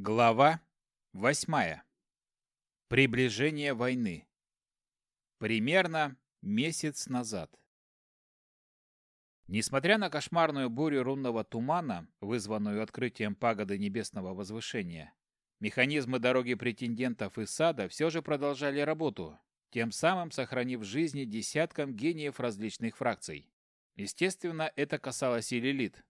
Глава восьмая. Приближение войны. Примерно месяц назад. Несмотря на кошмарную бурю рунного тумана, вызванную открытием пагоды небесного возвышения, механизмы дороги претендентов и сада все же продолжали работу, тем самым сохранив жизни десяткам гениев различных фракций. Естественно, это касалось и Лилит,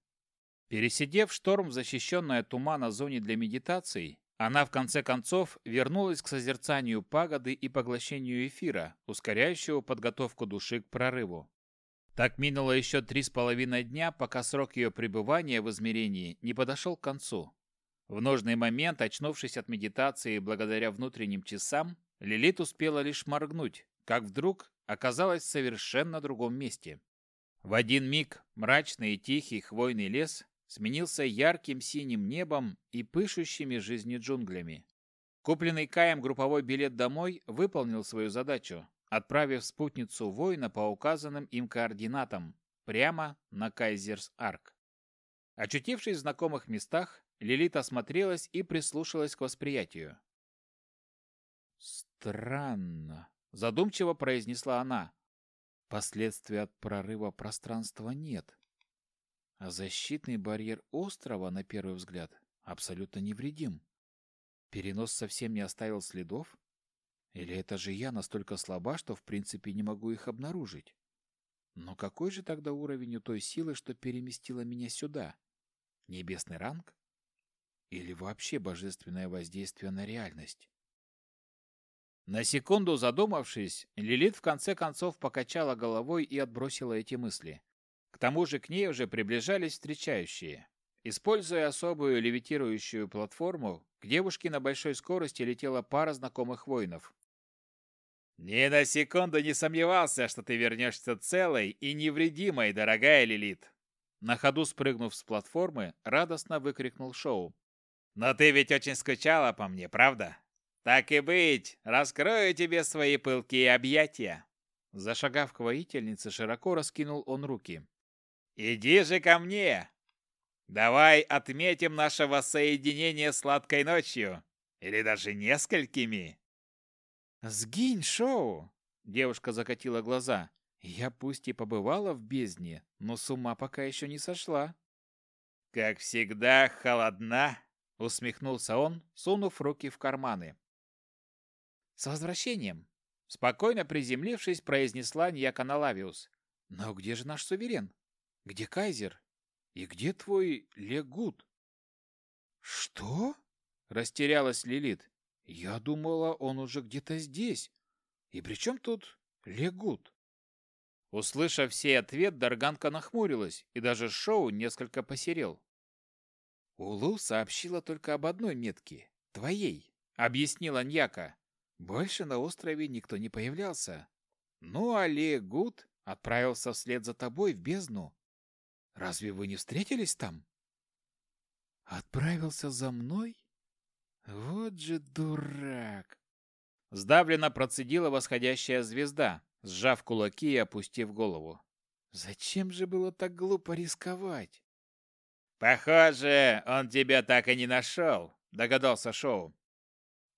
Пересидев шторм в защищенной от тумана зоне для медитаций, она в конце концов вернулась к созерцанию пагоды и поглощению эфира, ускоряющего подготовку души к прорыву. Так минуло еще три с половиной дня, пока срок ее пребывания в измерении не подошел к концу. В нужный момент, очнувшись от медитации благодаря внутренним часам, Лилит успела лишь моргнуть, как вдруг оказалась в совершенно другом месте. В один миг мрачный и тихий хвойный лес сменился ярким синим небом и пышущими жизнью джунглями. Купленный Каем групповой билет домой выполнил свою задачу, отправив спутницу воина по указанным им координатам прямо на Кайзерс-Арк. Очутившись в знакомых местах, Лилит осмотрелась и прислушалась к восприятию. «Странно», — задумчиво произнесла она. «Последствий от прорыва пространства нет. А защитный барьер острова, на первый взгляд, абсолютно невредим. Перенос совсем не оставил следов? Или это же я настолько слаба, что в принципе не могу их обнаружить? Но какой же тогда уровень у той силы, что переместила меня сюда? Небесный ранг? Или вообще божественное воздействие на реальность? На секунду задумавшись, Лилит в конце концов покачала головой и отбросила эти мысли. К тому же к ней уже приближались встречающие. Используя особую левитирующую платформу, к девушке на большой скорости летела пара знакомых воинов. «Ни на секунду не сомневался, что ты вернешься целой и невредимой, дорогая Лилит!» На ходу спрыгнув с платформы, радостно выкрикнул Шоу. «Но ты ведь очень скучала по мне, правда? Так и быть, раскрою тебе свои пылкие объятия!» Зашагав к воительнице, широко раскинул он руки. Иди же ко мне. Давай отметим наше воссоединение сладкой ночью. Или даже несколькими. Сгинь, Шоу! Девушка закатила глаза. Я пусть и побывала в бездне, но с ума пока еще не сошла. Как всегда, холодна, усмехнулся он, сунув руки в карманы. С возвращением! Спокойно приземлившись, произнесла Ньякана Лавиус. Но где же наш суверен? Где Кайзер? И где твой Легут? Что? Растерялась Лилит. Я думала, он уже где-то здесь. И при чем тут Легут? Услышав сей ответ, Дарганка нахмурилась, и даже Шоу несколько посерел. Улу сообщила только об одной метке — твоей, — объяснила Ньяка. Больше на острове никто не появлялся. Ну, а Легут отправился вслед за тобой в бездну. Разве вы не встретились там? Отправился за мной? Вот же дурак! Сдавленно процедила восходящая звезда, сжав кулаки и опустив голову. Зачем же было так глупо рисковать? Похоже, он тебя так и не нашел, догадался Шоу.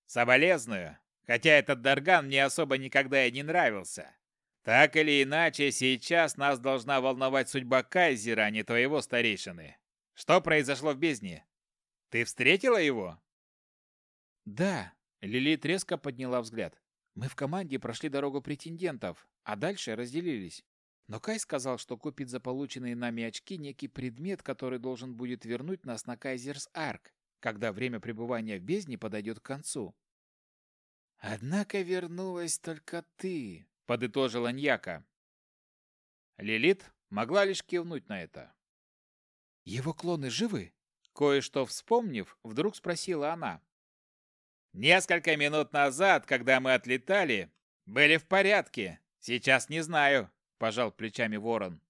Соболезную, хотя этот Дарган мне особо никогда и не нравился. Так или иначе, сейчас нас должна волновать судьба Кайзера, а не твоего старейшины. Что произошло в бездне? Ты встретила его? Да, Лилит резко подняла взгляд. Мы в команде прошли дорогу претендентов, а дальше разделились. Но Кай сказал, что купит за полученные нами очки некий предмет, который должен будет вернуть нас на Кайзерс Арк, когда время пребывания в бездне подойдет к концу. Однако вернулась только ты, подытожила Ньяка. Лилит могла лишь кивнуть на это. Его клоны живы? Кое-что вспомнив, вдруг спросила она. Несколько минут назад, когда мы отлетали, были в порядке. Сейчас не знаю, пожал плечами Ворон.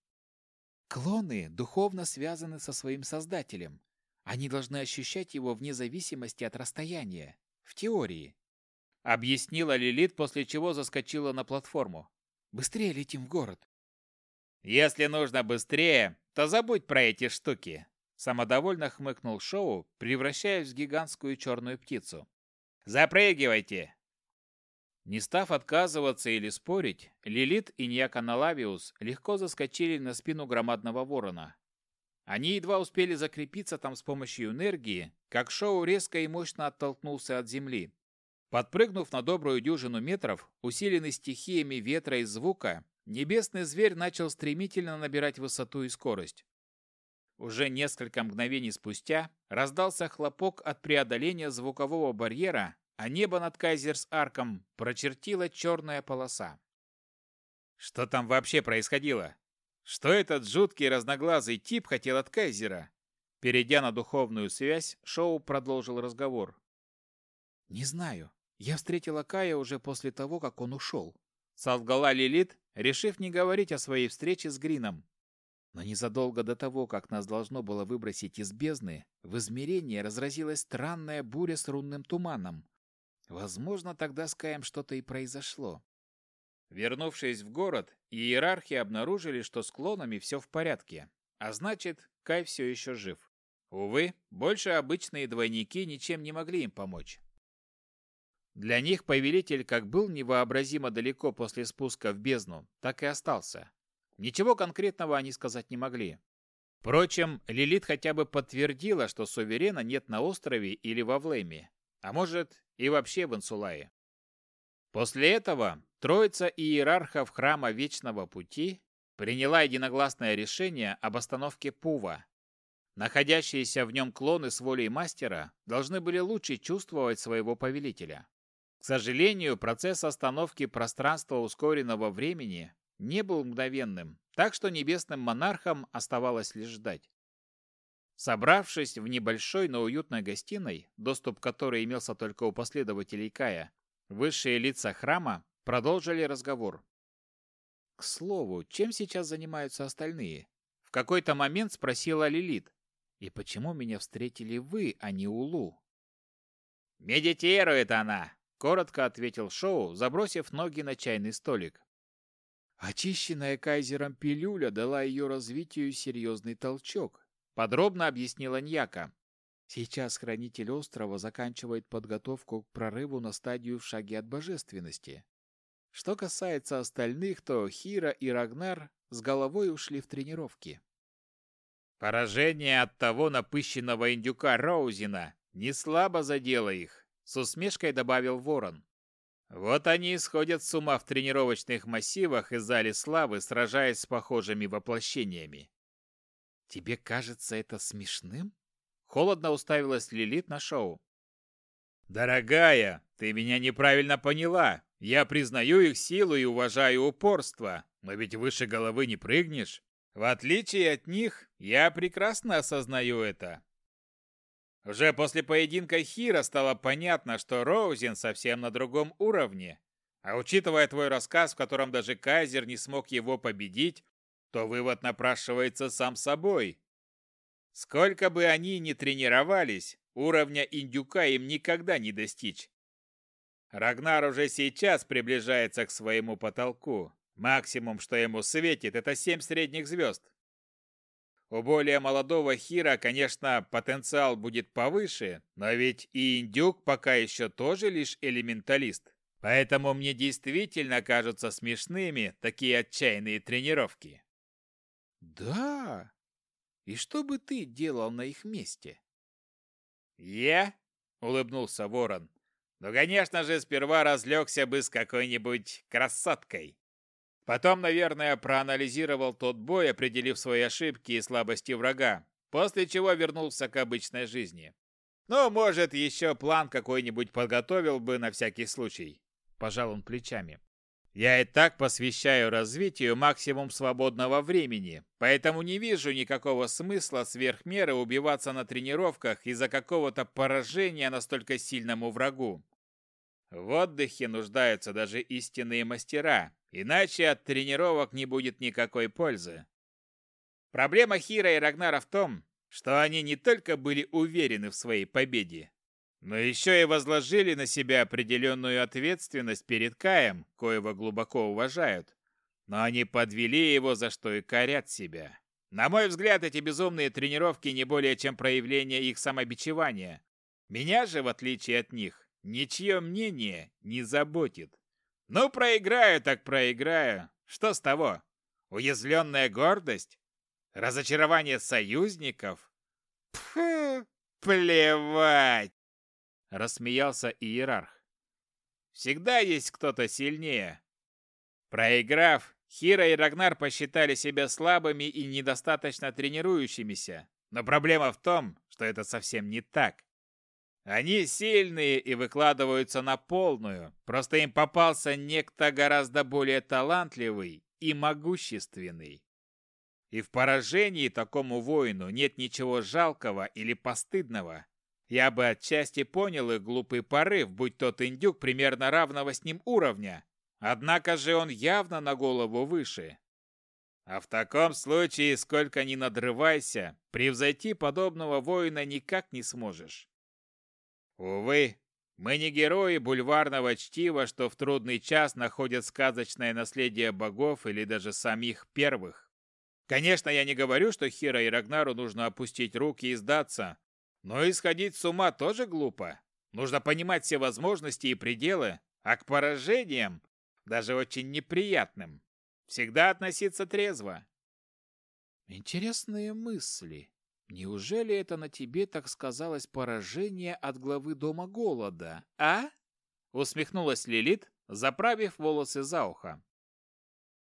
Клоны духовно связаны со своим создателем. Они должны ощущать его вне зависимости от расстояния, в теории объяснила Лилит, после чего заскочила на платформу. Быстрее летим в город. Если нужно быстрее, то забудь про эти штуки, самодовольно хмыкнул Шоу, превращаясь в гигантскую черную птицу. Запрыгивайте. Не став отказываться или спорить, Лилит и Ниаканалавиус легко заскочили на спину громадного ворона. Они едва успели закрепиться там с помощью энергии, как Шоу резко и мощно оттолкнулся от земли. Подпрыгнув на добрую дюжину метров, усиленный стихиями ветра и звука, небесный зверь начал стремительно набирать высоту и скорость. Уже несколько мгновений спустя раздался хлопок от преодоления звукового барьера, а небо над Кайзерс-Арком прочертила черная полоса. Что там вообще происходило? Что этот жуткий разноглазый тип хотел от Кайзера? Перейдя на духовную связь, Шоу продолжил разговор. «Не знаю. Я встретила Кая уже после того, как он ушел», — солгала Лилит, решив не говорить о своей встрече с Грином. Но незадолго до того, как нас должно было выбросить из бездны, в измерении разразилась странная буря с рунным туманом. Возможно, тогда с Каем что-то и произошло. Вернувшись в город, иерархи обнаружили, что с клонами все в порядке, а значит, Кай все еще жив. Увы, больше обычные двойники ничем не могли им помочь. Для них повелитель как был невообразимо далеко после спуска в бездну, так и остался. Ничего конкретного они сказать не могли. Впрочем, Лилит хотя бы подтвердила, что суверена нет на острове или во Влеме, а может и вообще в Инсулае. После этого троица иерархов Храма Вечного Пути приняла единогласное решение об остановке Пува. Находящиеся в нем клоны с волей мастера должны были лучше чувствовать своего повелителя. К сожалению, процесс остановки пространства ускоренного времени не был мгновенным, так что небесным монархам оставалось лишь ждать. Собравшись в небольшой, но уютной гостиной, доступ к которой имелся только у последователей Кая, Высшие лица храма продолжили разговор. К слову, чем сейчас занимаются остальные? В какой-то момент спросила Лилит. И почему меня встретили вы, а не Улу? Медитирует она, коротко ответил Шоу, забросив ноги на чайный столик. Очищенная кайзером пилюля дала ее развитию серьезный толчок, подробно объяснила Ньяка. Сейчас хранитель острова заканчивает подготовку к прорыву на стадию в шаге от божественности. Что касается остальных, то Хира и Рагнар с головой ушли в тренировки. Поражение от того напыщенного индюка Роузина не слабо задело их, с усмешкой добавил Ворон. Вот они исходят с ума в тренировочных массивах и зале славы, сражаясь с похожими воплощениями. Тебе кажется это смешным? Холодно уставилась Лилит на шоу. «Дорогая, ты меня неправильно поняла. Я признаю их силу и уважаю упорство, но ведь выше головы не прыгнешь. В отличие от них, я прекрасно осознаю это. Уже после поединка Хира стало понятно, что Роузен совсем на другом уровне. А учитывая твой рассказ, в котором даже Кайзер не смог его победить, то вывод напрашивается сам собой. Сколько бы они ни тренировались, уровня индюка им никогда не достичь. Рагнар уже сейчас приближается к своему потолку. Максимум, что ему светит, это семь средних звезд. У более молодого Хира, конечно, потенциал будет повыше, но ведь и индюк пока еще тоже лишь элементалист. Поэтому мне действительно кажутся смешными такие отчаянные тренировки. Да, и что бы ты делал на их месте? Я? Улыбнулся ворон. Ну, конечно же, сперва разлегся бы с какой-нибудь красоткой. Потом, наверное, проанализировал тот бой, определив свои ошибки и слабости врага, после чего вернулся к обычной жизни. Ну, может, еще план какой-нибудь подготовил бы на всякий случай. Пожал он плечами. Я и так посвящаю развитию максимум свободного времени, поэтому не вижу никакого смысла сверх меры убиваться на тренировках из-за какого-то поражения настолько сильному врагу. В отдыхе нуждаются даже истинные мастера, иначе от тренировок не будет никакой пользы. Проблема Хира и Рагнара в том, что они не только были уверены в своей победе, но еще и возложили на себя определенную ответственность перед Каем, коего глубоко уважают. Но они подвели его, за что и корят себя. На мой взгляд, эти безумные тренировки не более чем проявление их самобичевания. Меня же, в отличие от них, ничье мнение не заботит. Ну, проиграю так проиграю. Что с того? Уязвленная гордость? Разочарование союзников? Пфу, плевать! Рассмеялся иерарх. Всегда есть кто-то сильнее. Проиграв, Хира и Рагнар посчитали себя слабыми и недостаточно тренирующимися. Но проблема в том, что это совсем не так. Они сильные и выкладываются на полную, просто им попался некто гораздо более талантливый и могущественный. И в поражении такому воину нет ничего жалкого или постыдного. Я бы отчасти понял их глупый порыв, будь тот индюк примерно равного с ним уровня, Однако же он явно на голову выше. А в таком случае, сколько ни надрывайся, превзойти подобного воина никак не сможешь. Увы, мы не герои бульварного чтива, что в трудный час находят сказочное наследие богов или даже самих первых. Конечно, я не говорю, что Хира и Рагнару нужно опустить руки и сдаться, но исходить с ума тоже глупо. Нужно понимать все возможности и пределы, а к поражениям даже очень неприятным. Всегда относиться трезво. Интересные мысли. Неужели это на тебе так сказалось поражение от главы Дома Голода, а? Усмехнулась Лилит, заправив волосы за ухо.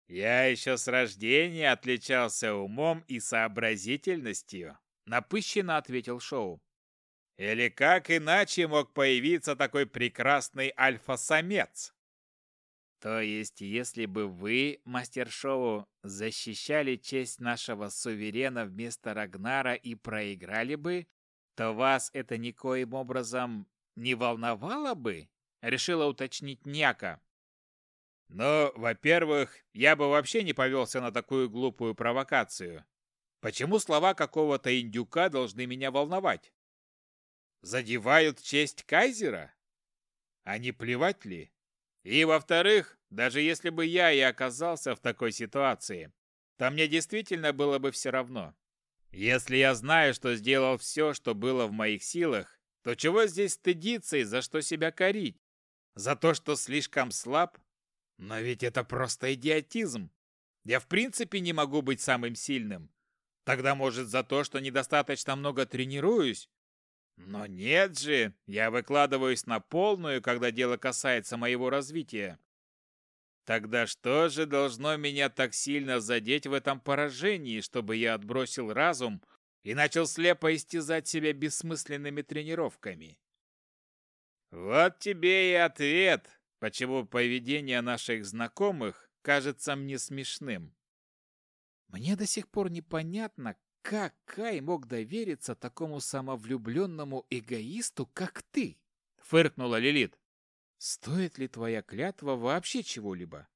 Я еще с рождения отличался умом и сообразительностью, напыщенно ответил Шоу. Или как иначе мог появиться такой прекрасный альфа-самец? То есть, если бы вы, мастер-шоу, защищали честь нашего суверена вместо Рагнара и проиграли бы, то вас это никоим образом не волновало бы? Решила уточнить Няка. Ну, во-первых, я бы вообще не повелся на такую глупую провокацию. Почему слова какого-то индюка должны меня волновать? Задевают честь кайзера? А не плевать ли? И во-вторых, даже если бы я и оказался в такой ситуации, то мне действительно было бы все равно. Если я знаю, что сделал все, что было в моих силах, то чего здесь стыдиться и за что себя корить? За то, что слишком слаб? Но ведь это просто идиотизм. Я в принципе не могу быть самым сильным. Тогда, может, за то, что недостаточно много тренируюсь? Но нет же, я выкладываюсь на полную, когда дело касается моего развития. Тогда что же должно меня так сильно задеть в этом поражении, чтобы я отбросил разум и начал слепо истязать себя бессмысленными тренировками? Вот тебе и ответ, почему поведение наших знакомых кажется мне смешным. Мне до сих пор непонятно, как Кай мог довериться такому самовлюбленному эгоисту, как ты? Фыркнула Лилит. Стоит ли твоя клятва вообще чего-либо?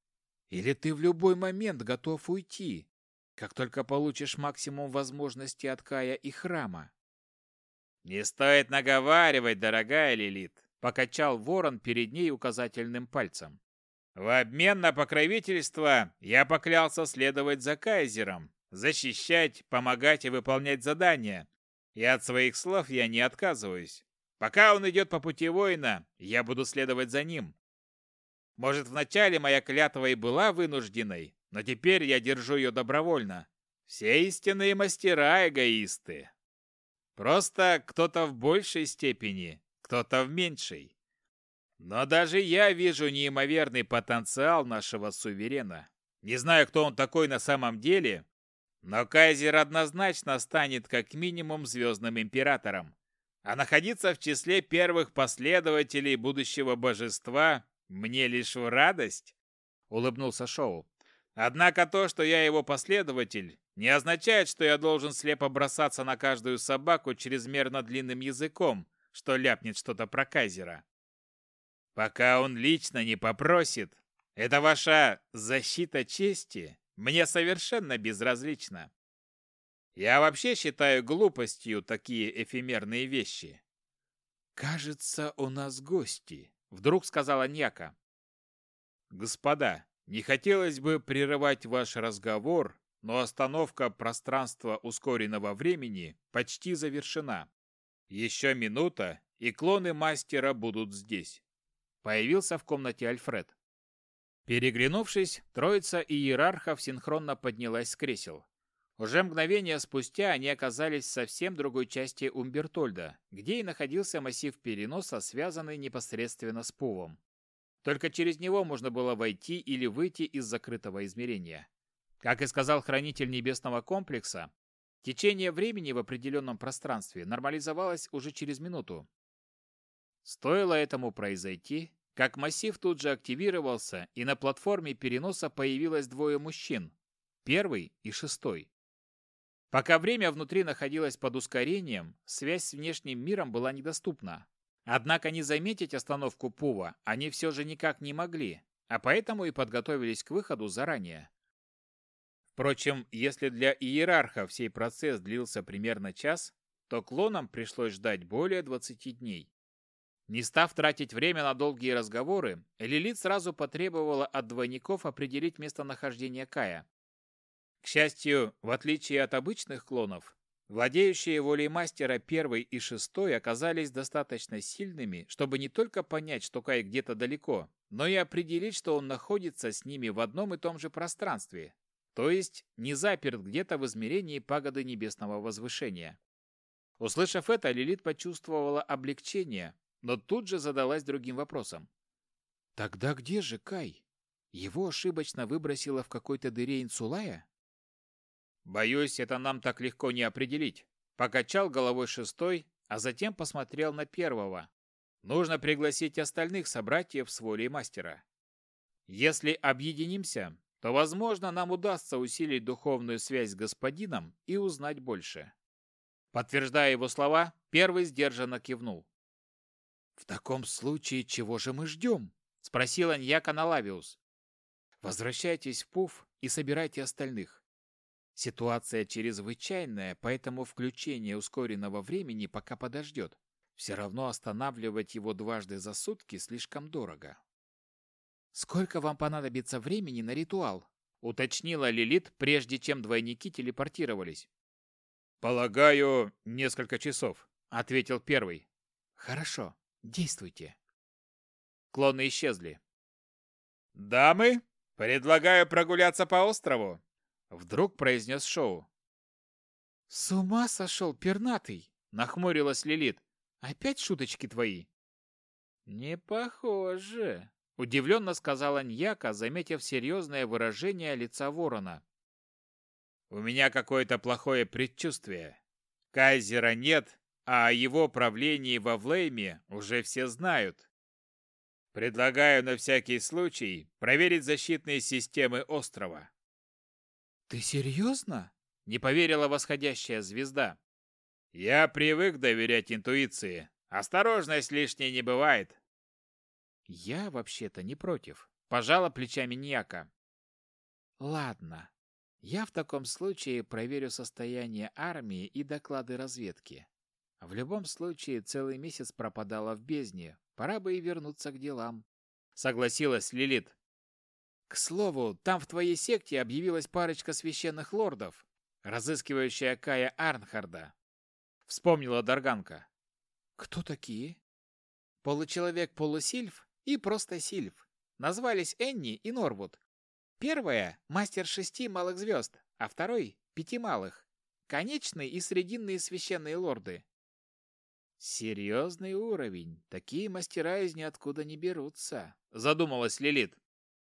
Или ты в любой момент готов уйти, как только получишь максимум возможностей от Кая и храма? Не стоит наговаривать, дорогая Лилит, покачал ворон перед ней указательным пальцем. В обмен на покровительство я поклялся следовать за кайзером, защищать, помогать и выполнять задания. И от своих слов я не отказываюсь. Пока он идет по пути воина, я буду следовать за ним. Может, вначале моя клятва и была вынужденной, но теперь я держу ее добровольно. Все истинные мастера эгоисты. Просто кто-то в большей степени, кто-то в меньшей. Но даже я вижу неимоверный потенциал нашего суверена. Не знаю, кто он такой на самом деле, но Кайзер однозначно станет как минимум звездным императором. А находиться в числе первых последователей будущего божества мне лишь в радость, улыбнулся Шоу. Однако то, что я его последователь, не означает, что я должен слепо бросаться на каждую собаку чрезмерно длинным языком, что ляпнет что-то про Кайзера. Пока он лично не попросит, это ваша защита чести мне совершенно безразлично. Я вообще считаю глупостью такие эфемерные вещи. «Кажется, у нас гости», — вдруг сказала Ньяка. «Господа, не хотелось бы прерывать ваш разговор, но остановка пространства ускоренного времени почти завершена. Еще минута, и клоны мастера будут здесь. Появился в комнате Альфред. Переглянувшись, троица иерархов синхронно поднялась с кресел. Уже мгновение спустя они оказались в совсем другой части Умбертольда, где и находился массив переноса, связанный непосредственно с Пувом. Только через него можно было войти или выйти из закрытого измерения. Как и сказал хранитель небесного комплекса, течение времени в определенном пространстве нормализовалось уже через минуту. Стоило этому произойти, как массив тут же активировался, и на платформе переноса появилось двое мужчин, первый и шестой. Пока время внутри находилось под ускорением, связь с внешним миром была недоступна. Однако не заметить остановку Пува они все же никак не могли, а поэтому и подготовились к выходу заранее. Впрочем, если для иерарха сей процесс длился примерно час, то клонам пришлось ждать более 20 дней. Не став тратить время на долгие разговоры, Лилит сразу потребовала от двойников определить местонахождение Кая. К счастью, в отличие от обычных клонов, владеющие волей мастера первый и шестой оказались достаточно сильными, чтобы не только понять, что Кай где-то далеко, но и определить, что он находится с ними в одном и том же пространстве, то есть не заперт где-то в измерении пагоды небесного возвышения. Услышав это, Лилит почувствовала облегчение, но тут же задалась другим вопросом. «Тогда где же Кай? Его ошибочно выбросило в какой-то дыре Инсулая?» Боюсь, это нам так легко не определить. Покачал головой шестой, а затем посмотрел на первого. Нужно пригласить остальных собратьев с волей мастера. Если объединимся, то, возможно, нам удастся усилить духовную связь с господином и узнать больше. Подтверждая его слова, первый сдержанно кивнул. «В таком случае чего же мы ждем?» — спросил Аньяка Налавиус. «Возвращайтесь в Пуф и собирайте остальных. Ситуация чрезвычайная, поэтому включение ускоренного времени пока подождет. Все равно останавливать его дважды за сутки слишком дорого. «Сколько вам понадобится времени на ритуал?» — уточнила Лилит, прежде чем двойники телепортировались. «Полагаю, несколько часов», — ответил первый. «Хорошо, действуйте». Клоны исчезли. «Дамы, предлагаю прогуляться по острову», Вдруг произнес Шоу. «С ума сошел, пернатый!» — нахмурилась Лилит. «Опять шуточки твои?» «Не похоже», — удивленно сказала Ньяка, заметив серьезное выражение лица ворона. «У меня какое-то плохое предчувствие. Кайзера нет, а о его правлении во Влейме уже все знают. Предлагаю на всякий случай проверить защитные системы острова. «Ты серьезно?» — не поверила восходящая звезда. «Я привык доверять интуиции. Осторожность лишней не бывает». «Я вообще-то не против», — пожала плечами Ньяка. «Ладно. Я в таком случае проверю состояние армии и доклады разведки. В любом случае, целый месяц пропадала в бездне. Пора бы и вернуться к делам», — согласилась Лилит. К слову, там в твоей секте объявилась парочка священных лордов, разыскивающая Кая Арнхарда. Вспомнила Дарганка. Кто такие? Получеловек-полусильф и просто сильф. Назвались Энни и Норвуд. Первая — мастер шести малых звезд, а второй — пяти малых. Конечные и срединные священные лорды. Серьезный уровень. Такие мастера из ниоткуда не берутся, задумалась Лилит.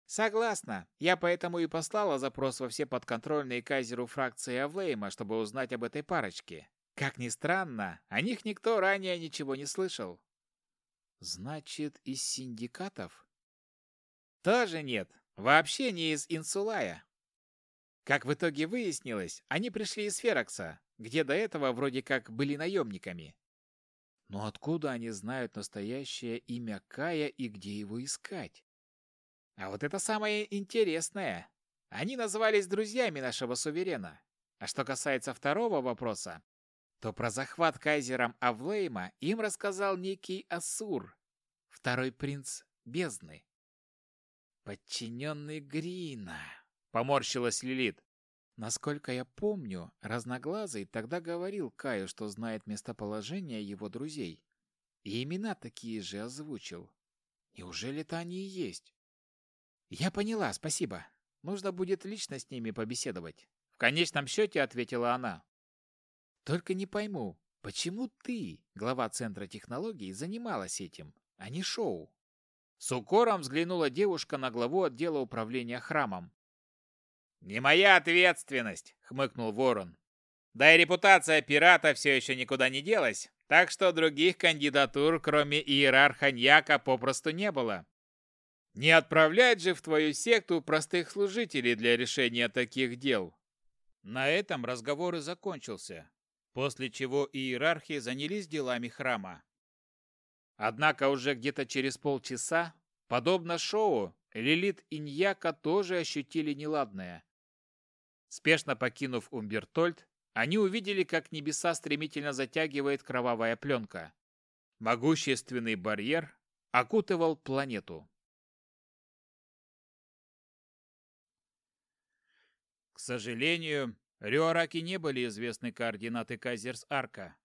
Согласна. Я поэтому и послала запрос во все подконтрольные кайзеру фракции Авлейма, чтобы узнать об этой парочке. Как ни странно, о них никто ранее ничего не слышал. Значит, из синдикатов? Тоже нет. Вообще не из Инсулая. Как в итоге выяснилось, они пришли из Ферокса, где до этого вроде как были наемниками. Но откуда они знают настоящее имя Кая и где его искать? А вот это самое интересное. Они назывались друзьями нашего суверена. А что касается второго вопроса, то про захват кайзером Авлейма им рассказал некий Асур, второй принц бездны. «Подчиненный Грина», — поморщилась Лилит. Насколько я помню, Разноглазый тогда говорил Каю, что знает местоположение его друзей. И имена такие же озвучил. Неужели это они и есть? Я поняла, спасибо. Нужно будет лично с ними побеседовать. В конечном счете ответила она. Только не пойму, почему ты, глава Центра технологий, занималась этим, а не шоу? С укором взглянула девушка на главу отдела управления храмом. «Не моя ответственность!» — хмыкнул Ворон. «Да и репутация пирата все еще никуда не делась, так что других кандидатур, кроме иерарха Ньяка, попросту не было. Не отправлять же в твою секту простых служителей для решения таких дел». На этом разговор и закончился, после чего иерархи занялись делами храма. Однако уже где-то через полчаса, подобно шоу, Лилит и Ньяка тоже ощутили неладное. Спешно покинув Умбертольд, они увидели, как небеса стремительно затягивает кровавая пленка. Могущественный барьер окутывал планету. К сожалению, Рюараки не были известны координаты Кайзерс-Арка,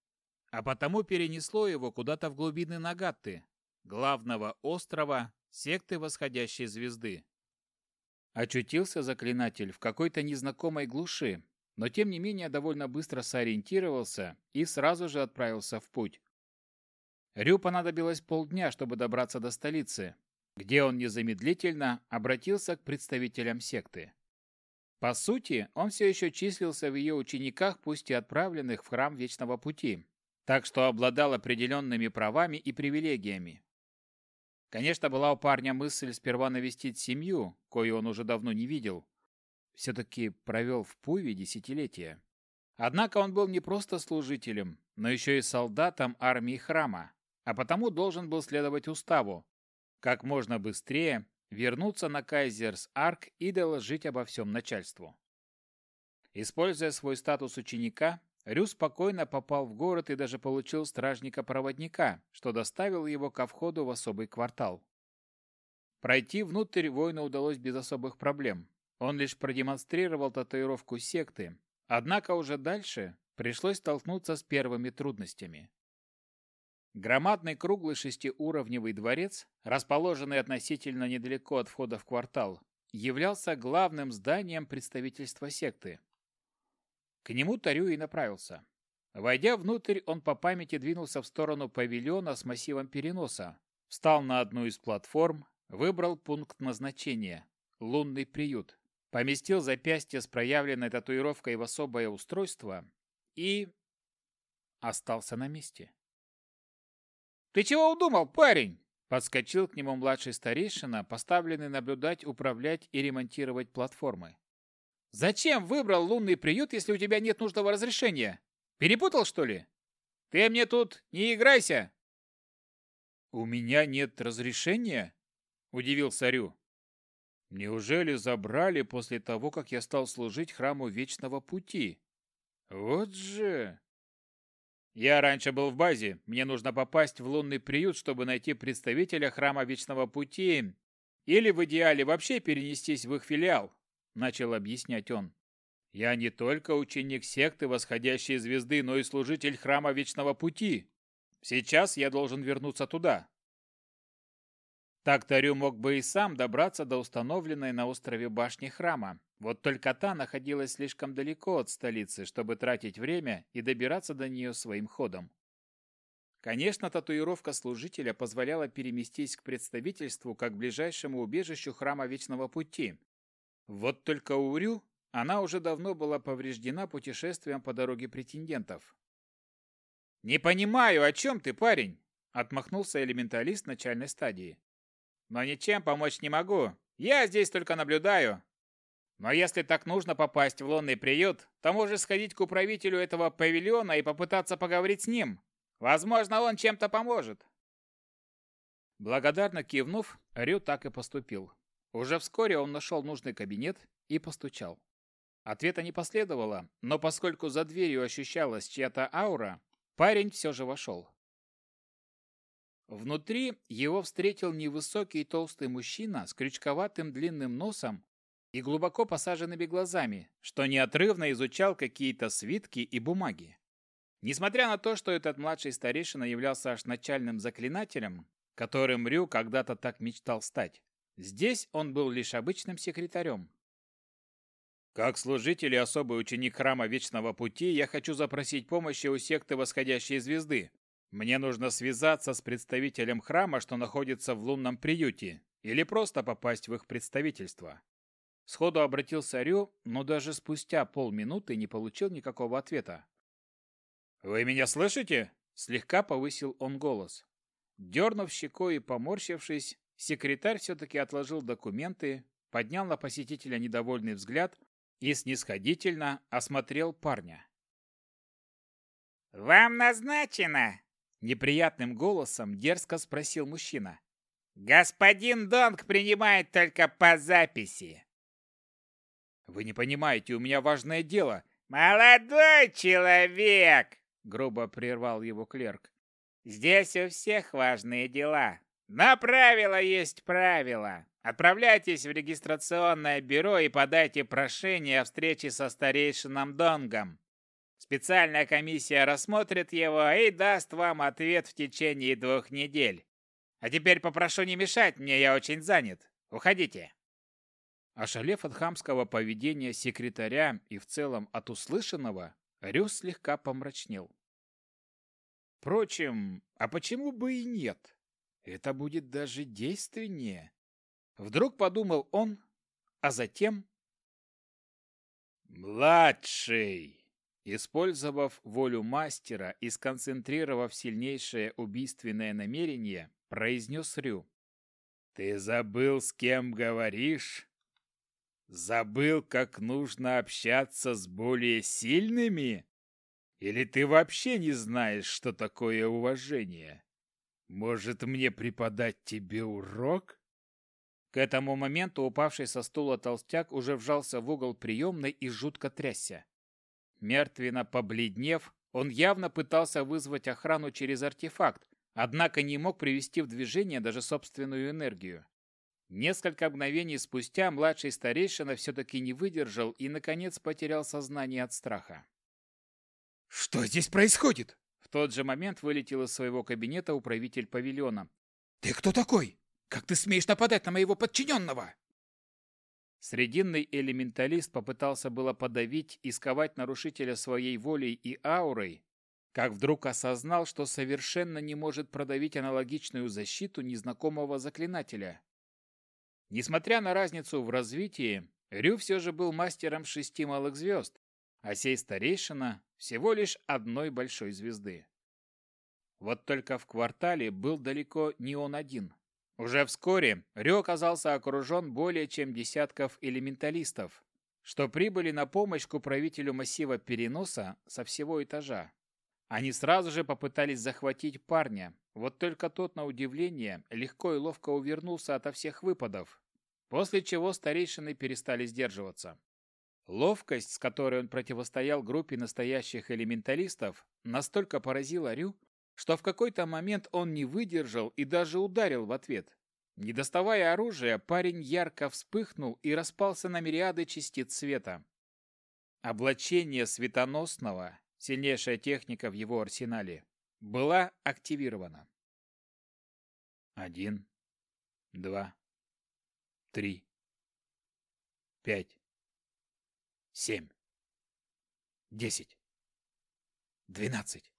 а потому перенесло его куда-то в глубины Нагатты, главного острова секты восходящей звезды. Очутился заклинатель в какой-то незнакомой глуши, но тем не менее довольно быстро сориентировался и сразу же отправился в путь. Рю понадобилось полдня, чтобы добраться до столицы, где он незамедлительно обратился к представителям секты. По сути, он все еще числился в ее учениках, пусть и отправленных в храм Вечного Пути, так что обладал определенными правами и привилегиями. Конечно, была у парня мысль сперва навестить семью, кою он уже давно не видел. Все-таки провел в Пуве десятилетия. Однако он был не просто служителем, но еще и солдатом армии храма, а потому должен был следовать уставу. Как можно быстрее вернуться на Кайзерс Арк и доложить обо всем начальству. Используя свой статус ученика, Рю спокойно попал в город и даже получил стражника-проводника, что доставил его ко входу в особый квартал. Пройти внутрь воину удалось без особых проблем. Он лишь продемонстрировал татуировку секты, однако уже дальше пришлось столкнуться с первыми трудностями. Громадный круглый шестиуровневый дворец, расположенный относительно недалеко от входа в квартал, являлся главным зданием представительства секты. К нему Тарю и направился. Войдя внутрь, он по памяти двинулся в сторону павильона с массивом переноса, встал на одну из платформ, выбрал пункт назначения – лунный приют, поместил запястье с проявленной татуировкой в особое устройство и... остался на месте. «Ты чего удумал, парень?» Подскочил к нему младший старейшина, поставленный наблюдать, управлять и ремонтировать платформы. Зачем выбрал лунный приют, если у тебя нет нужного разрешения? Перепутал, что ли? Ты мне тут не играйся!» «У меня нет разрешения?» – удивился Рю. «Неужели забрали после того, как я стал служить храму Вечного Пути? Вот же!» «Я раньше был в базе. Мне нужно попасть в лунный приют, чтобы найти представителя храма Вечного Пути или в идеале вообще перенестись в их филиал начал объяснять он. Я не только ученик секты восходящей звезды, но и служитель храма Вечного Пути. Сейчас я должен вернуться туда. Так Тарю мог бы и сам добраться до установленной на острове башни храма. Вот только та находилась слишком далеко от столицы, чтобы тратить время и добираться до нее своим ходом. Конечно, татуировка служителя позволяла переместись к представительству как ближайшему убежищу храма Вечного Пути, вот только у Рю она уже давно была повреждена путешествием по дороге претендентов. «Не понимаю, о чем ты, парень?» — отмахнулся элементалист начальной стадии. «Но ничем помочь не могу. Я здесь только наблюдаю. Но если так нужно попасть в лунный приют, то можешь сходить к управителю этого павильона и попытаться поговорить с ним. Возможно, он чем-то поможет». Благодарно кивнув, Рю так и поступил. Уже вскоре он нашел нужный кабинет и постучал. Ответа не последовало, но поскольку за дверью ощущалась чья-то аура, парень все же вошел. Внутри его встретил невысокий толстый мужчина с крючковатым длинным носом и глубоко посаженными глазами, что неотрывно изучал какие-то свитки и бумаги. Несмотря на то, что этот младший старейшина являлся аж начальным заклинателем, которым Рю когда-то так мечтал стать, здесь он был лишь обычным секретарем. Как служитель и особый ученик храма Вечного Пути, я хочу запросить помощи у секты Восходящей Звезды. Мне нужно связаться с представителем храма, что находится в лунном приюте, или просто попасть в их представительство. Сходу обратился Рю, но даже спустя полминуты не получил никакого ответа. «Вы меня слышите?» – слегка повысил он голос. Дернув щекой и поморщившись, секретарь все-таки отложил документы, поднял на посетителя недовольный взгляд и снисходительно осмотрел парня. «Вам назначено?» – неприятным голосом дерзко спросил мужчина. «Господин Донг принимает только по записи». «Вы не понимаете, у меня важное дело». «Молодой человек!» – грубо прервал его клерк. «Здесь у всех важные дела. Но правило есть правило. Отправляйтесь в регистрационное бюро и подайте прошение о встрече со старейшином Донгом. Специальная комиссия рассмотрит его и даст вам ответ в течение двух недель. А теперь попрошу не мешать мне, я очень занят. Уходите. Ошалев от хамского поведения секретаря и в целом от услышанного, Рюс слегка помрачнел. Впрочем, а почему бы и нет? Это будет даже действеннее. Вдруг подумал он, а затем... «Младший!» Использовав волю мастера и сконцентрировав сильнейшее убийственное намерение, произнес Рю. «Ты забыл, с кем говоришь? Забыл, как нужно общаться с более сильными? Или ты вообще не знаешь, что такое уважение? Может, мне преподать тебе урок?» К этому моменту упавший со стула толстяк уже вжался в угол приемной и жутко трясся. Мертвенно побледнев, он явно пытался вызвать охрану через артефакт, однако не мог привести в движение даже собственную энергию. Несколько мгновений спустя младший старейшина все-таки не выдержал и, наконец, потерял сознание от страха. «Что здесь происходит?» В тот же момент вылетел из своего кабинета управитель павильона. «Ты кто такой? Как ты смеешь нападать на моего подчиненного?» Срединный элементалист попытался было подавить и сковать нарушителя своей волей и аурой, как вдруг осознал, что совершенно не может продавить аналогичную защиту незнакомого заклинателя. Несмотря на разницу в развитии, Рю все же был мастером шести малых звезд, а сей старейшина всего лишь одной большой звезды. Вот только в квартале был далеко не он один. Уже вскоре Рё оказался окружен более чем десятков элементалистов, что прибыли на помощь к управителю массива переноса со всего этажа. Они сразу же попытались захватить парня, вот только тот, на удивление, легко и ловко увернулся ото всех выпадов, после чего старейшины перестали сдерживаться. Ловкость, с которой он противостоял группе настоящих элементалистов, настолько поразила Рю, что в какой-то момент он не выдержал и даже ударил в ответ. Не доставая оружия, парень ярко вспыхнул и распался на мириады частиц света. Облачение светоносного, сильнейшая техника в его арсенале, была активирована. Один, два, три, пять, семь, десять, двенадцать.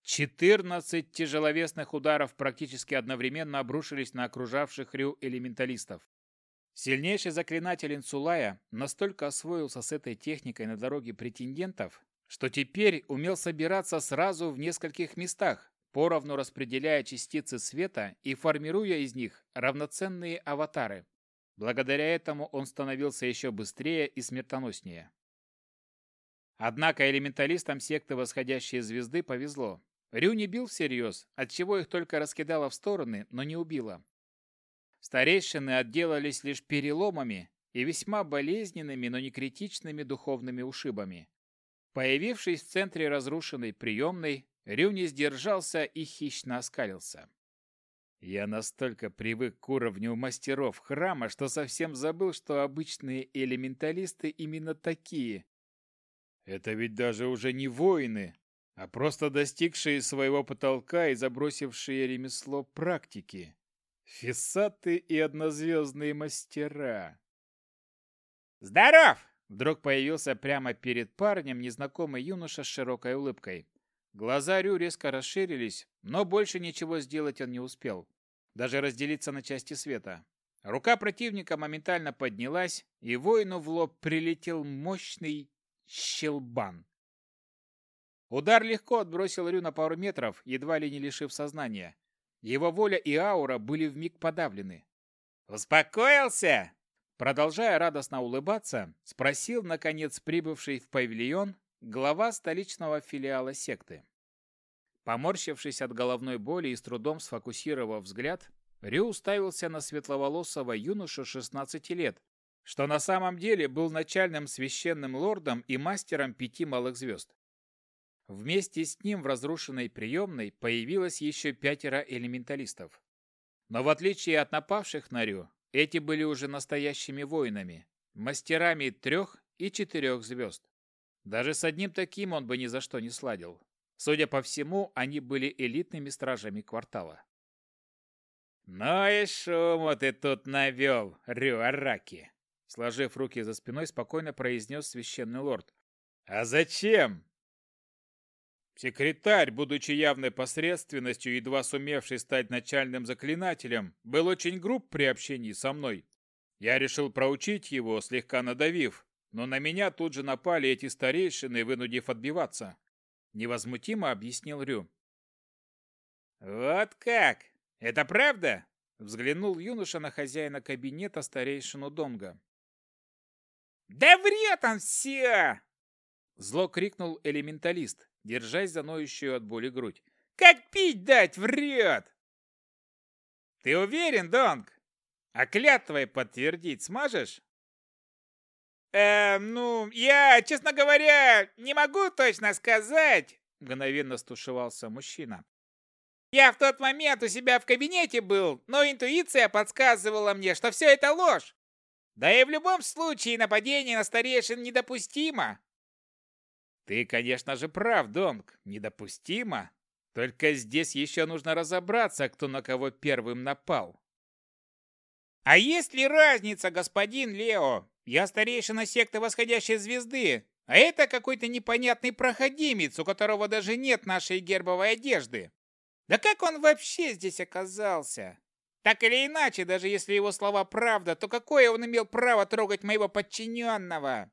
Четырнадцать тяжеловесных ударов практически одновременно обрушились на окружавших Рю элементалистов. Сильнейший заклинатель Инсулая настолько освоился с этой техникой на дороге претендентов, что теперь умел собираться сразу в нескольких местах, поровну распределяя частицы света и формируя из них равноценные аватары. Благодаря этому он становился еще быстрее и смертоноснее. Однако элементалистам секты Восходящей Звезды повезло. Рю не бил всерьез, отчего их только раскидало в стороны, но не убило. Старейшины отделались лишь переломами и весьма болезненными, но не критичными духовными ушибами. Появившись в центре разрушенной приемной, Рю не сдержался и хищно оскалился. Я настолько привык к уровню мастеров храма, что совсем забыл, что обычные элементалисты именно такие. Это ведь даже уже не воины, а просто достигшие своего потолка и забросившие ремесло практики. Фиссаты и однозвездные мастера. «Здоров!» Вдруг появился прямо перед парнем незнакомый юноша с широкой улыбкой. Глаза Рю резко расширились, но больше ничего сделать он не успел. Даже разделиться на части света. Рука противника моментально поднялась, и воину в лоб прилетел мощный щелбан. Удар легко отбросил Рю на пару метров, едва ли не лишив сознания. Его воля и аура были вмиг подавлены. «Успокоился?» Продолжая радостно улыбаться, спросил, наконец, прибывший в павильон глава столичного филиала секты. Поморщившись от головной боли и с трудом сфокусировав взгляд, Рю уставился на светловолосого юношу 16 лет, что на самом деле был начальным священным лордом и мастером пяти малых звезд. Вместе с ним в разрушенной приемной появилось еще пятеро элементалистов. Но в отличие от напавших на Рю, эти были уже настоящими воинами, мастерами трех и четырех звезд. Даже с одним таким он бы ни за что не сладил. Судя по всему, они были элитными стражами квартала. «Ну и шуму ты тут навел, Рюараки!» Сложив руки за спиной, спокойно произнес священный лорд. «А зачем?» Секретарь, будучи явной посредственностью, едва сумевший стать начальным заклинателем, был очень груб при общении со мной. Я решил проучить его, слегка надавив, но на меня тут же напали эти старейшины, вынудив отбиваться. Невозмутимо объяснил Рю. «Вот как? Это правда?» Взглянул юноша на хозяина кабинета старейшину Донга. «Да врет он все!» Зло крикнул элементалист, держась за ноющую от боли грудь. «Как пить дать, врет!» «Ты уверен, Донг? А клятвой подтвердить сможешь?» «Э, ну, я, честно говоря, не могу точно сказать», — мгновенно стушевался мужчина. «Я в тот момент у себя в кабинете был, но интуиция подсказывала мне, что все это ложь. Да и в любом случае нападение на старейшин недопустимо. Ты, конечно же, прав, Донг, недопустимо. Только здесь еще нужно разобраться, кто на кого первым напал. А есть ли разница, господин Лео? Я старейшина секты восходящей звезды, а это какой-то непонятный проходимец, у которого даже нет нашей гербовой одежды. Да как он вообще здесь оказался? Так или иначе, даже если его слова правда, то какое он имел право трогать моего подчиненного?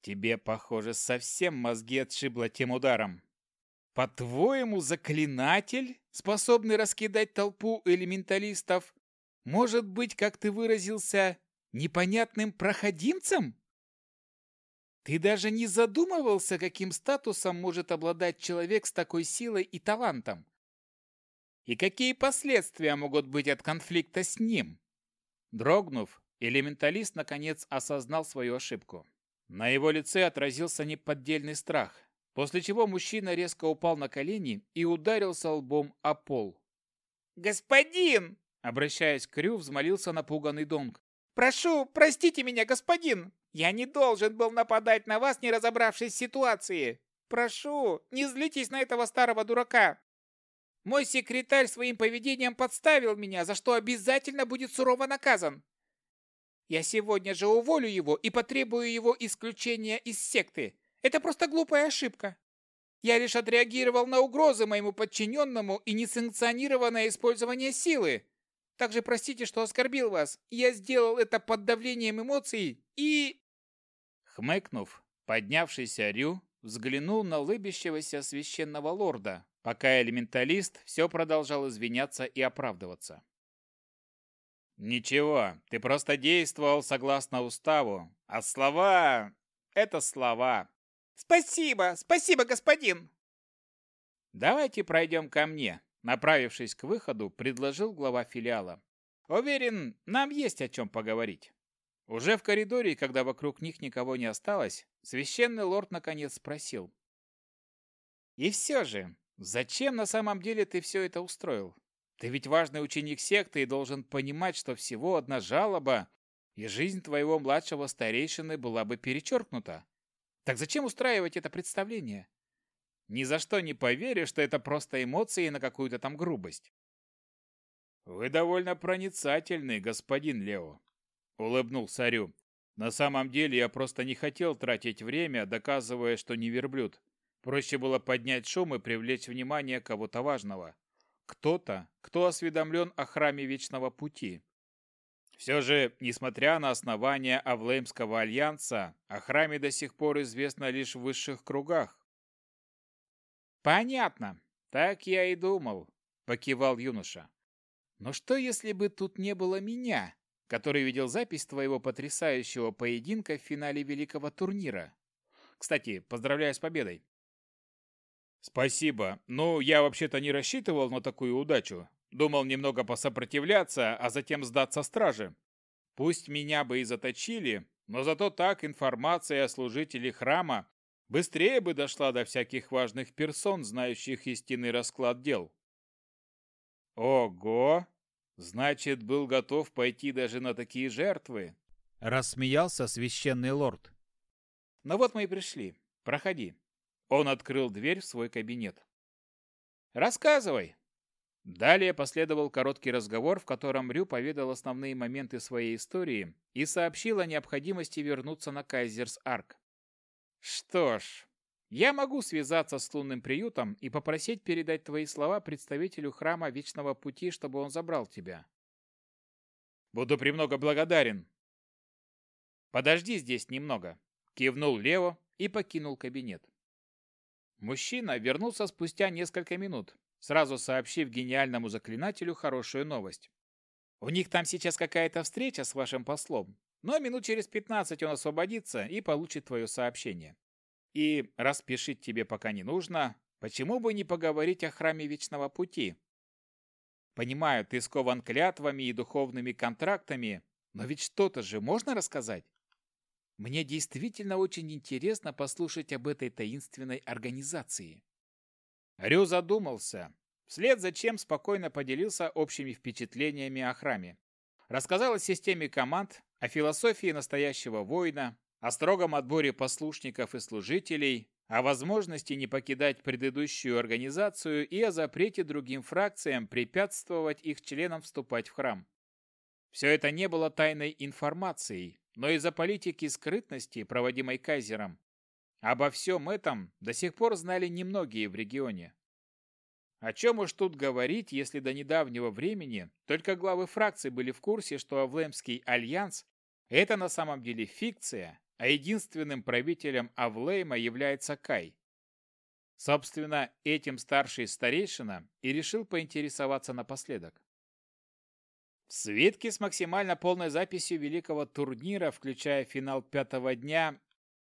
Тебе, похоже, совсем мозги отшибло тем ударом. По-твоему, заклинатель, способный раскидать толпу элементалистов, может быть, как ты выразился, непонятным проходимцем? Ты даже не задумывался, каким статусом может обладать человек с такой силой и талантом? И какие последствия могут быть от конфликта с ним? Дрогнув, элементалист наконец осознал свою ошибку. На его лице отразился неподдельный страх, после чего мужчина резко упал на колени и ударился лбом о пол. «Господин!» Обращаясь к Рю, взмолился напуганный Донг. «Прошу, простите меня, господин! Я не должен был нападать на вас, не разобравшись в ситуации! Прошу, не злитесь на этого старого дурака! Мой секретарь своим поведением подставил меня, за что обязательно будет сурово наказан! Я сегодня же уволю его и потребую его исключения из секты. Это просто глупая ошибка. Я лишь отреагировал на угрозы моему подчиненному и несанкционированное использование силы. Также простите, что оскорбил вас. Я сделал это под давлением эмоций и...» Хмыкнув, поднявшийся Рю взглянул на лыбящегося священного лорда, пока элементалист все продолжал извиняться и оправдываться. Ничего, ты просто действовал согласно уставу, а слова — это слова. Спасибо, спасибо, господин. Давайте пройдем ко мне, направившись к выходу, предложил глава филиала. Уверен, нам есть о чем поговорить. Уже в коридоре, когда вокруг них никого не осталось, священный лорд наконец спросил. «И все же, зачем на самом деле ты все это устроил? Ты ведь важный ученик секты и должен понимать, что всего одна жалоба, и жизнь твоего младшего старейшины была бы перечеркнута. Так зачем устраивать это представление? Ни за что не поверю, что это просто эмоции на какую-то там грубость. Вы довольно проницательный, господин Лео, улыбнулся Рю. На самом деле я просто не хотел тратить время, доказывая, что не верблюд. Проще было поднять шум и привлечь внимание кого-то важного. Кто-то, кто осведомлен о храме Вечного Пути. Все же, несмотря на основание Авлеймского альянса, о храме до сих пор известно лишь в высших кругах. «Понятно. Так я и думал», — покивал юноша. «Но что, если бы тут не было меня, который видел запись твоего потрясающего поединка в финале великого турнира? Кстати, поздравляю с победой». «Спасибо. Ну, я вообще-то не рассчитывал на такую удачу. Думал немного посопротивляться, а затем сдаться страже. Пусть меня бы и заточили, но зато так информация о служителе храма быстрее бы дошла до всяких важных персон, знающих истинный расклад дел. Ого! Значит, был готов пойти даже на такие жертвы? Рассмеялся священный лорд. Ну вот мы и пришли. Проходи. Он открыл дверь в свой кабинет. Рассказывай. Далее последовал короткий разговор, в котором Рю поведал основные моменты своей истории и сообщил о необходимости вернуться на Кайзерс-Арк. Что ж, я могу связаться с лунным приютом и попросить передать твои слова представителю храма Вечного Пути, чтобы он забрал тебя. Буду премного благодарен. Подожди здесь немного, кивнул Лео и покинул кабинет. Мужчина вернулся спустя несколько минут, сразу сообщив гениальному заклинателю хорошую новость. У них там сейчас какая-то встреча с вашим послом, но минут через 15 он освободится и получит твое сообщение. И распишить тебе пока не нужно, почему бы не поговорить о храме Вечного Пути? Понимаю, ты скован клятвами и духовными контрактами, но ведь что-то же можно рассказать? Мне действительно очень интересно послушать об этой таинственной организации. Рю задумался, вслед за чем спокойно поделился общими впечатлениями о храме. Рассказал о системе команд, о философии настоящего воина, о строгом отборе послушников и служителей, о возможности не покидать предыдущую организацию и о запрете другим фракциям препятствовать их членам вступать в храм. Все это не было тайной информацией, но из-за политики скрытности, проводимой Кайзером, обо всем этом до сих пор знали немногие в регионе. О чем уж тут говорить, если до недавнего времени только главы фракций были в курсе, что Авлемский альянс – это на самом деле фикция, а единственным правителем Авлейма является Кай. Собственно, этим старший старейшина и решил поинтересоваться напоследок. В свитке с максимально полной записью великого турнира, включая финал пятого дня,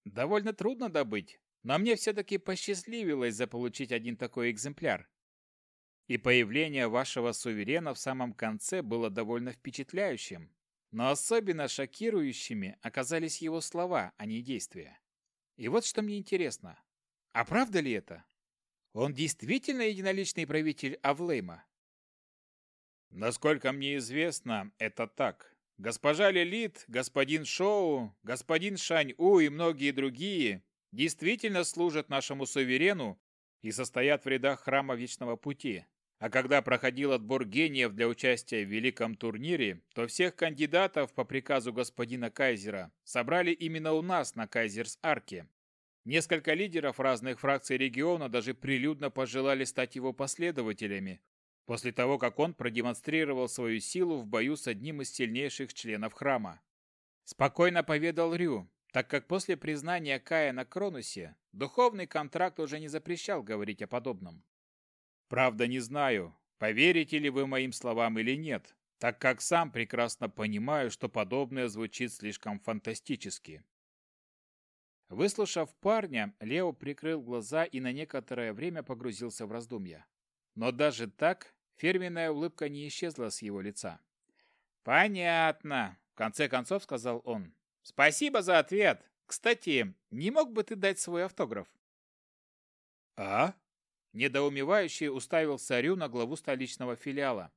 довольно трудно добыть, но мне все-таки посчастливилось заполучить один такой экземпляр. И появление вашего суверена в самом конце было довольно впечатляющим. Но особенно шокирующими оказались его слова, а не действия. И вот что мне интересно. А правда ли это? Он действительно единоличный правитель Авлейма? Насколько мне известно, это так. Госпожа Лилит, господин Шоу, господин Шань-У и многие другие действительно служат нашему суверену и состоят в рядах Храма Вечного Пути. А когда проходил отбор гениев для участия в великом турнире, то всех кандидатов по приказу господина Кайзера собрали именно у нас на Кайзерс-Арке. Несколько лидеров разных фракций региона даже прилюдно пожелали стать его последователями, после того, как он продемонстрировал свою силу в бою с одним из сильнейших членов храма. Спокойно поведал Рю, так как после признания Кая на Кронусе, духовный контракт уже не запрещал говорить о подобном. Правда, не знаю, поверите ли вы моим словам или нет, так как сам прекрасно понимаю, что подобное звучит слишком фантастически. Выслушав парня, Лео прикрыл глаза и на некоторое время погрузился в раздумья. Но даже так фирменная улыбка не исчезла с его лица. «Понятно», — в конце концов сказал он. «Спасибо за ответ. Кстати, не мог бы ты дать свой автограф?» «А?» Недоумевающий уставился Рю на главу столичного филиала.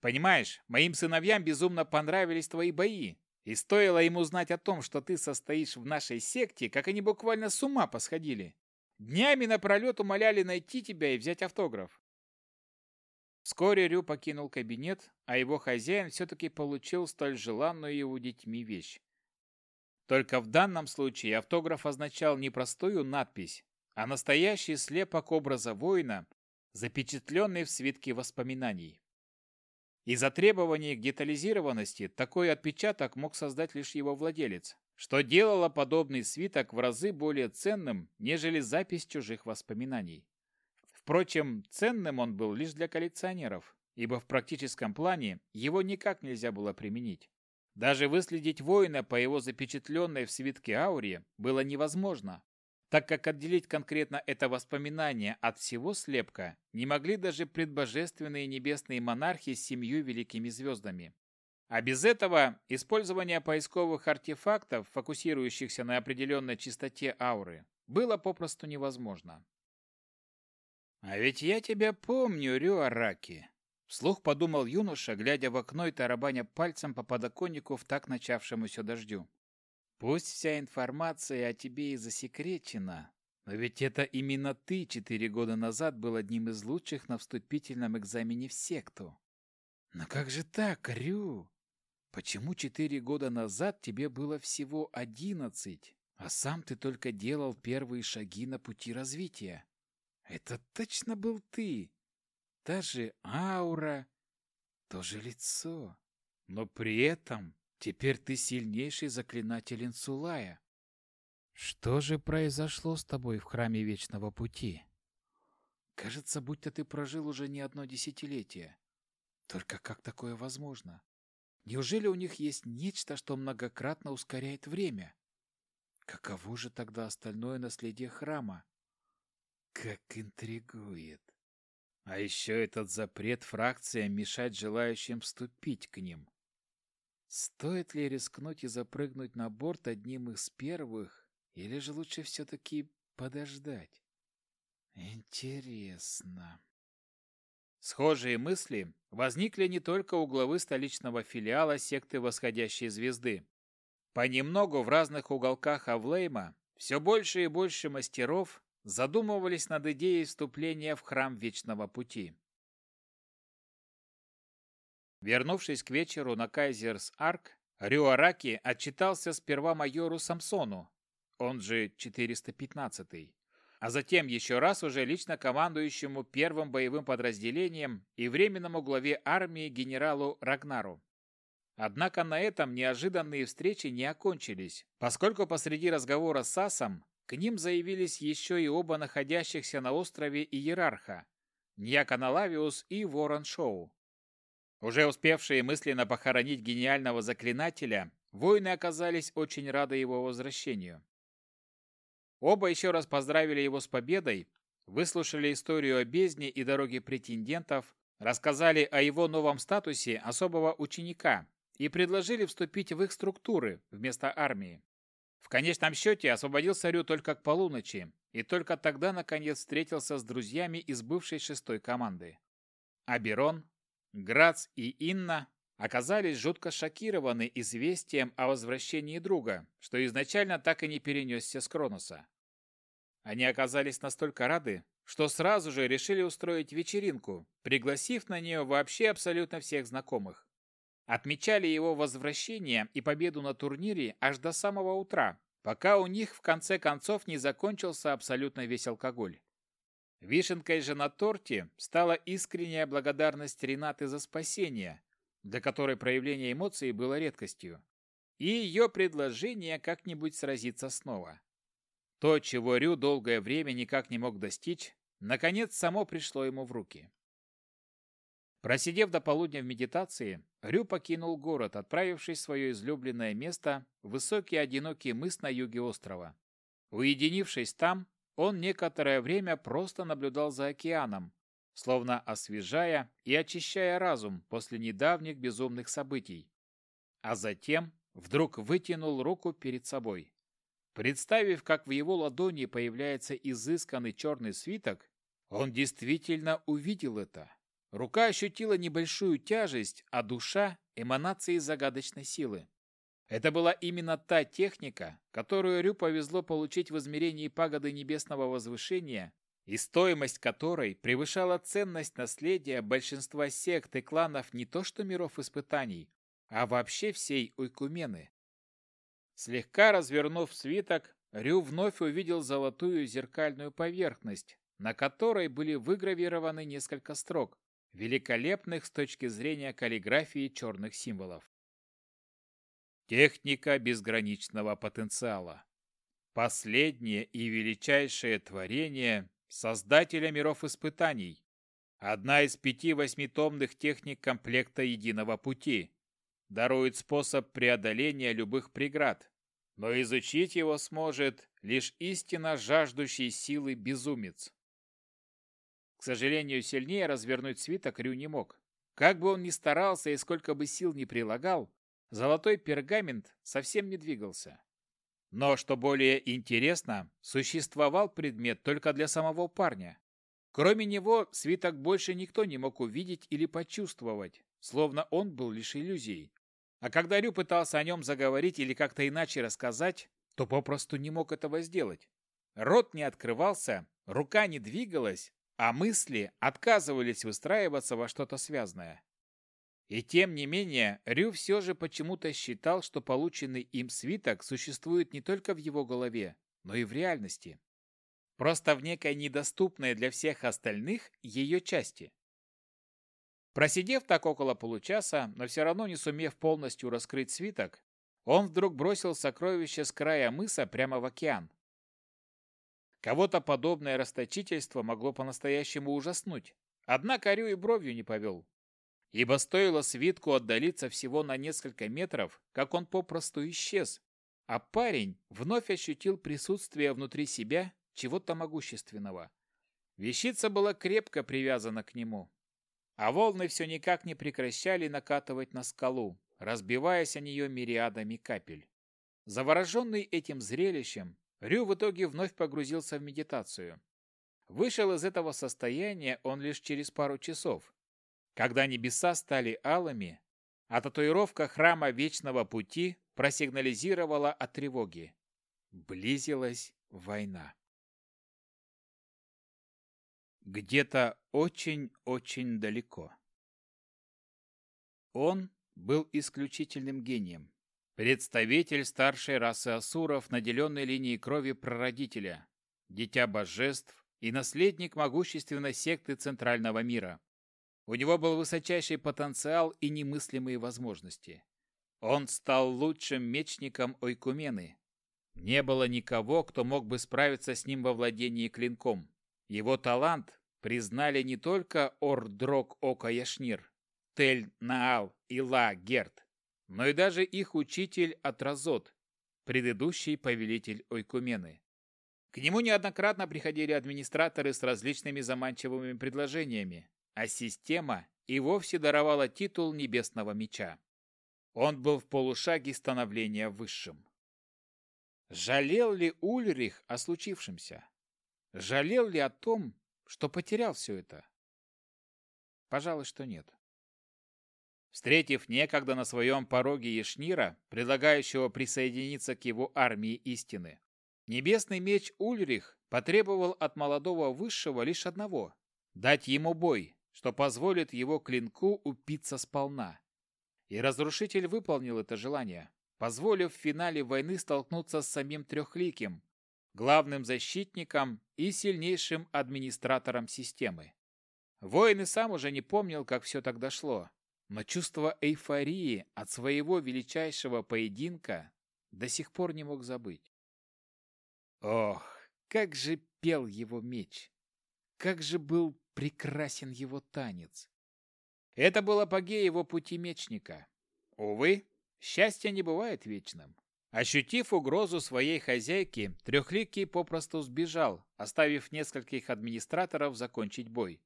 «Понимаешь, моим сыновьям безумно понравились твои бои, и стоило ему узнать о том, что ты состоишь в нашей секте, как они буквально с ума посходили. Днями напролет умоляли найти тебя и взять автограф. Вскоре Рю покинул кабинет, а его хозяин все-таки получил столь желанную его детьми вещь. Только в данном случае автограф означал не простую надпись, а настоящий слепок образа воина, запечатленный в свитке воспоминаний. Из-за требований к детализированности такой отпечаток мог создать лишь его владелец, что делало подобный свиток в разы более ценным, нежели запись чужих воспоминаний. Впрочем, ценным он был лишь для коллекционеров, ибо в практическом плане его никак нельзя было применить. Даже выследить воина по его запечатленной в свитке ауре было невозможно, так как отделить конкретно это воспоминание от всего слепка не могли даже предбожественные небесные монархи с семью великими звездами. А без этого использование поисковых артефактов, фокусирующихся на определенной частоте ауры, было попросту невозможно. «А ведь я тебя помню, Рюараки!» Вслух подумал юноша, глядя в окно и тарабаня пальцем по подоконнику в так начавшемуся дождю. «Пусть вся информация о тебе и засекречена, но ведь это именно ты четыре года назад был одним из лучших на вступительном экзамене в секту. Но как же так, Рю? Почему четыре года назад тебе было всего одиннадцать, а сам ты только делал первые шаги на пути развития?» Это точно был ты. Та же аура, то же лицо. Но при этом теперь ты сильнейший заклинатель Инсулая. Что же произошло с тобой в храме Вечного Пути? Кажется, будто ты прожил уже не одно десятилетие. Только как такое возможно? Неужели у них есть нечто, что многократно ускоряет время? Каково же тогда остальное наследие храма? Как интригует. А еще этот запрет фракциям мешать желающим вступить к ним. Стоит ли рискнуть и запрыгнуть на борт одним из первых, или же лучше все-таки подождать? Интересно. Схожие мысли возникли не только у главы столичного филиала секты Восходящей Звезды. Понемногу в разных уголках Авлейма все больше и больше мастеров задумывались над идеей вступления в храм Вечного Пути. Вернувшись к вечеру на Кайзерс-Арк, Рюараки отчитался сперва майору Самсону, он же 415-й, а затем еще раз уже лично командующему первым боевым подразделением и временному главе армии генералу Рагнару. Однако на этом неожиданные встречи не окончились, поскольку посреди разговора с Асом к ним заявились еще и оба находящихся на острове Иерарха – Ньяканалавиус и Ворон Шоу. Уже успевшие мысленно похоронить гениального заклинателя, воины оказались очень рады его возвращению. Оба еще раз поздравили его с победой, выслушали историю о бездне и дороге претендентов, рассказали о его новом статусе особого ученика и предложили вступить в их структуры вместо армии. В конечном счете освободился Рю только к полуночи, и только тогда, наконец, встретился с друзьями из бывшей шестой команды. Аберон, Грац и Инна оказались жутко шокированы известием о возвращении друга, что изначально так и не перенесся с Кроноса. Они оказались настолько рады, что сразу же решили устроить вечеринку, пригласив на нее вообще абсолютно всех знакомых. Отмечали его возвращение и победу на турнире аж до самого утра, пока у них в конце концов не закончился абсолютно весь алкоголь. Вишенкой же на торте стала искренняя благодарность Ренаты за спасение, для которой проявление эмоций было редкостью, и ее предложение как-нибудь сразиться снова. То, чего Рю долгое время никак не мог достичь, наконец само пришло ему в руки. Просидев до полудня в медитации, Рю покинул город, отправившись в свое излюбленное место, высокий одинокий мыс на юге острова. Уединившись там, он некоторое время просто наблюдал за океаном, словно освежая и очищая разум после недавних безумных событий. А затем вдруг вытянул руку перед собой. Представив, как в его ладони появляется изысканный черный свиток, Он действительно увидел это. Рука ощутила небольшую тяжесть, а душа – эманации загадочной силы. Это была именно та техника, которую Рю повезло получить в измерении пагоды небесного возвышения, и стоимость которой превышала ценность наследия большинства сект и кланов не то что миров испытаний, а вообще всей Уйкумены. Слегка развернув свиток, Рю вновь увидел золотую зеркальную поверхность, на которой были выгравированы несколько строк, великолепных с точки зрения каллиграфии черных символов. Техника безграничного потенциала. Последнее и величайшее творение Создателя миров испытаний. Одна из пяти восьмитомных техник комплекта Единого Пути. Дарует способ преодоления любых преград, но изучить его сможет лишь истинно жаждущий силы безумец. К сожалению, сильнее развернуть свиток Рю не мог. Как бы он ни старался и сколько бы сил ни прилагал, золотой пергамент совсем не двигался. Но, что более интересно, существовал предмет только для самого парня. Кроме него, свиток больше никто не мог увидеть или почувствовать, словно он был лишь иллюзией. А когда Рю пытался о нем заговорить или как-то иначе рассказать, то попросту не мог этого сделать. Рот не открывался, рука не двигалась, а мысли отказывались выстраиваться во что-то связанное. И тем не менее, Рю все же почему-то считал, что полученный им свиток существует не только в его голове, но и в реальности. Просто в некой недоступной для всех остальных ее части. Просидев так около получаса, но все равно не сумев полностью раскрыть свиток, он вдруг бросил сокровище с края мыса прямо в океан. Кого-то подобное расточительство могло по-настоящему ужаснуть. Однако Рю и бровью не повел, ибо стоило свитку отдалиться всего на несколько метров, как он попросту исчез, а парень вновь ощутил присутствие внутри себя чего-то могущественного. Вещица была крепко привязана к нему, а волны все никак не прекращали накатывать на скалу, разбиваясь о нее мириадами капель. Завороженный этим зрелищем, Рю в итоге вновь погрузился в медитацию. Вышел из этого состояния он лишь через пару часов, когда небеса стали алыми, а татуировка храма Вечного Пути просигнализировала о тревоге. Близилась война. Где-то очень-очень далеко. Он был исключительным гением. Представитель старшей расы асуров, наделенной линией крови прародителя, дитя божеств и наследник могущественной секты Центрального мира. У него был высочайший потенциал и немыслимые возможности. Он стал лучшим мечником Ойкумены. Не было никого, кто мог бы справиться с ним во владении клинком. Его талант признали не только Ордрок Ока Яшнир, Тель Наал и Ла Герт, но и даже их учитель Атразот, предыдущий повелитель Ойкумены. К нему неоднократно приходили администраторы с различными заманчивыми предложениями, а система и вовсе даровала титул Небесного Меча. Он был в полушаге становления высшим. Жалел ли Ульрих о случившемся? Жалел ли о том, что потерял все это? Пожалуй, что нет. Встретив некогда на своем пороге Ешнира, предлагающего присоединиться к его армии истины, Небесный меч Ульрих потребовал от молодого высшего лишь одного – дать ему бой, что позволит его клинку упиться сполна. И разрушитель выполнил это желание, позволив в финале войны столкнуться с самим Трехликим, главным защитником и сильнейшим администратором системы. Воин и сам уже не помнил, как все так дошло, но чувство эйфории от своего величайшего поединка до сих пор не мог забыть. Ох, как же пел его меч! Как же был прекрасен его танец. Это был апогей его пути мечника. Увы, счастье не бывает вечным. Ощутив угрозу своей хозяйки, Трехликий попросту сбежал, оставив нескольких администраторов закончить бой.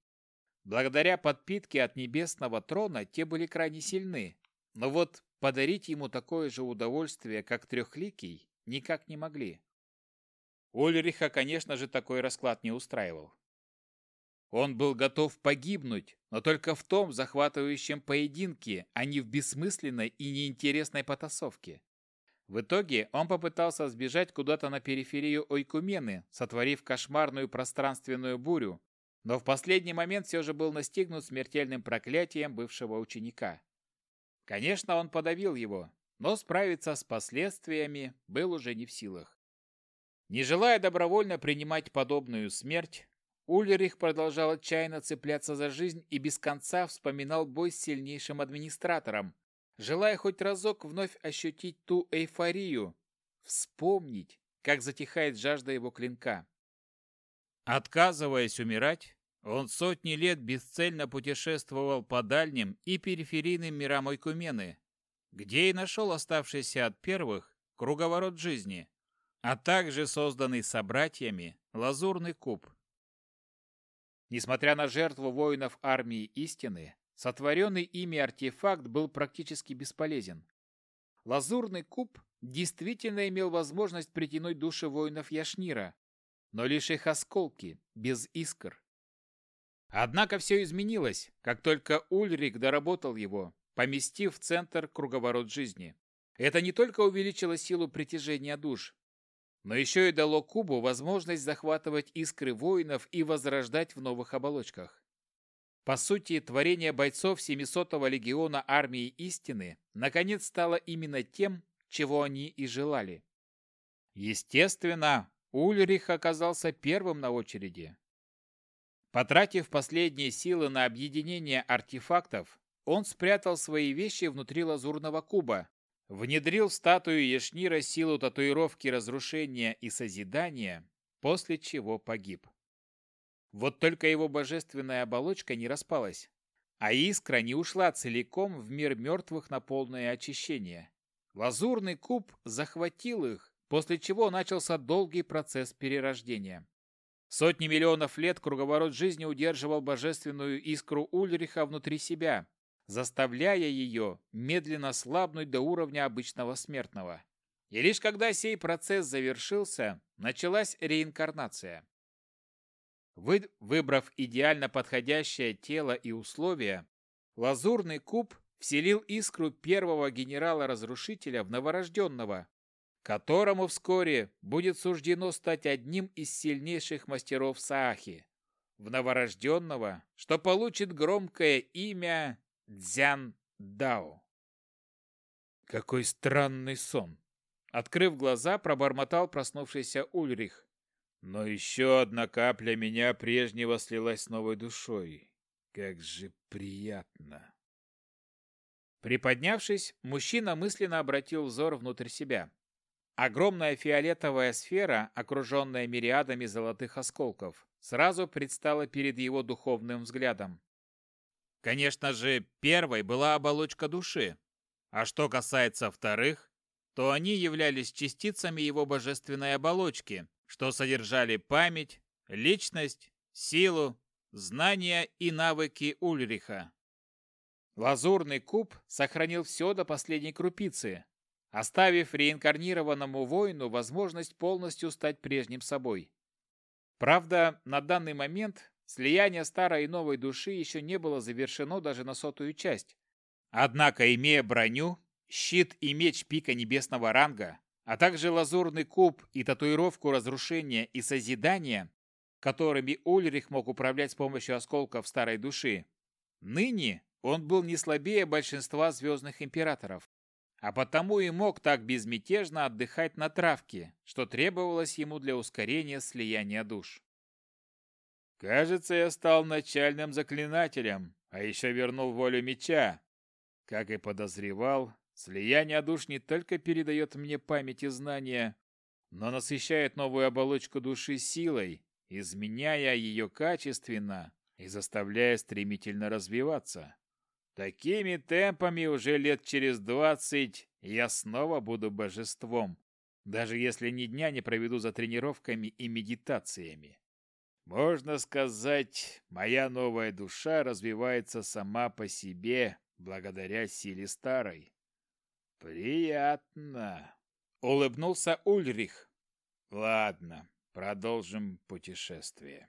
Благодаря подпитке от небесного трона те были крайне сильны, но вот подарить ему такое же удовольствие, как Трехликий, никак не могли. Ульриха, конечно же, такой расклад не устраивал. Он был готов погибнуть, но только в том захватывающем поединке, а не в бессмысленной и неинтересной потасовке. В итоге он попытался сбежать куда-то на периферию Ойкумены, сотворив кошмарную пространственную бурю, но в последний момент все же был настигнут смертельным проклятием бывшего ученика. Конечно, он подавил его, но справиться с последствиями был уже не в силах. Не желая добровольно принимать подобную смерть, Ульрих продолжал отчаянно цепляться за жизнь и без конца вспоминал бой с сильнейшим администратором, желая хоть разок вновь ощутить ту эйфорию, вспомнить, как затихает жажда его клинка. Отказываясь умирать, он сотни лет бесцельно путешествовал по дальним и периферийным мирам Ойкумены, где и нашел оставшийся от первых круговорот жизни, а также созданный собратьями лазурный куб. Несмотря на жертву воинов армии истины, Сотворенный ими артефакт был практически бесполезен. Лазурный куб действительно имел возможность притянуть души воинов Яшнира, но лишь их осколки, без искр. Однако все изменилось, как только Ульрик доработал его, поместив в центр круговорот жизни. Это не только увеличило силу притяжения душ, но еще и дало кубу возможность захватывать искры воинов и возрождать в новых оболочках. По сути, творение бойцов 700-го легиона армии истины наконец стало именно тем, чего они и желали. Естественно, Ульрих оказался первым на очереди. Потратив последние силы на объединение артефактов, он спрятал свои вещи внутри лазурного куба, внедрил в статую Ешнира силу татуировки разрушения и созидания, после чего погиб. Вот только его божественная оболочка не распалась, а искра не ушла целиком в мир мертвых на полное очищение. Лазурный куб захватил их, после чего начался долгий процесс перерождения. Сотни миллионов лет круговорот жизни удерживал божественную искру Ульриха внутри себя, заставляя ее медленно слабнуть до уровня обычного смертного. И лишь когда сей процесс завершился, началась реинкарнация. Вы, выбрав идеально подходящее тело и условия, лазурный куб вселил искру первого генерала-разрушителя в новорожденного, которому вскоре будет суждено стать одним из сильнейших мастеров Саахи, в новорожденного, что получит громкое имя Дзян Дао. Какой странный сон! Открыв глаза, пробормотал проснувшийся Ульрих. Но еще одна капля меня прежнего слилась с новой душой. Как же приятно. Приподнявшись, мужчина мысленно обратил взор внутрь себя. Огромная фиолетовая сфера, окруженная мириадами золотых осколков, сразу предстала перед его духовным взглядом. Конечно же, первой была оболочка души, а что касается вторых, то они являлись частицами его божественной оболочки, что содержали память, личность, силу, знания и навыки Ульриха. Лазурный куб сохранил все до последней крупицы, оставив реинкарнированному воину возможность полностью стать прежним собой. Правда, на данный момент слияние старой и новой души еще не было завершено даже на сотую часть. Однако, имея броню, щит и меч пика небесного ранга, а также лазурный куб и татуировку разрушения и созидания, которыми Ульрих мог управлять с помощью осколков старой души, ныне он был не слабее большинства звездных императоров, а потому и мог так безмятежно отдыхать на травке, что требовалось ему для ускорения слияния душ. «Кажется, я стал начальным заклинателем, а еще вернул волю меча. Как и подозревал, Слияние душ не только передает мне память и знания, но насыщает новую оболочку души силой, изменяя ее качественно и заставляя стремительно развиваться. Такими темпами уже лет через двадцать я снова буду божеством, даже если ни дня не проведу за тренировками и медитациями. Можно сказать, моя новая душа развивается сама по себе благодаря силе старой. «Приятно!» — улыбнулся Ульрих. «Ладно, продолжим путешествие».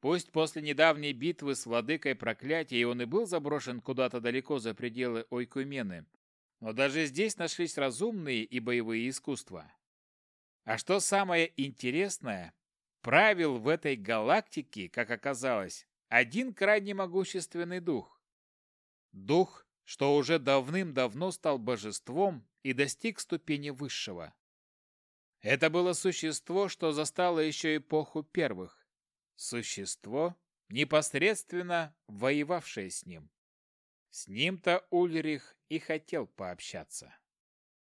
Пусть после недавней битвы с владыкой проклятия он и был заброшен куда-то далеко за пределы Ойкумены, но даже здесь нашлись разумные и боевые искусства. А что самое интересное, правил в этой галактике, как оказалось, один крайне могущественный дух. Дух, что уже давным-давно стал божеством и достиг ступени высшего. Это было существо, что застало еще эпоху первых. Существо, непосредственно воевавшее с ним. С ним-то Ульрих и хотел пообщаться.